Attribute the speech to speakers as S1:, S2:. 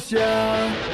S1: Russia.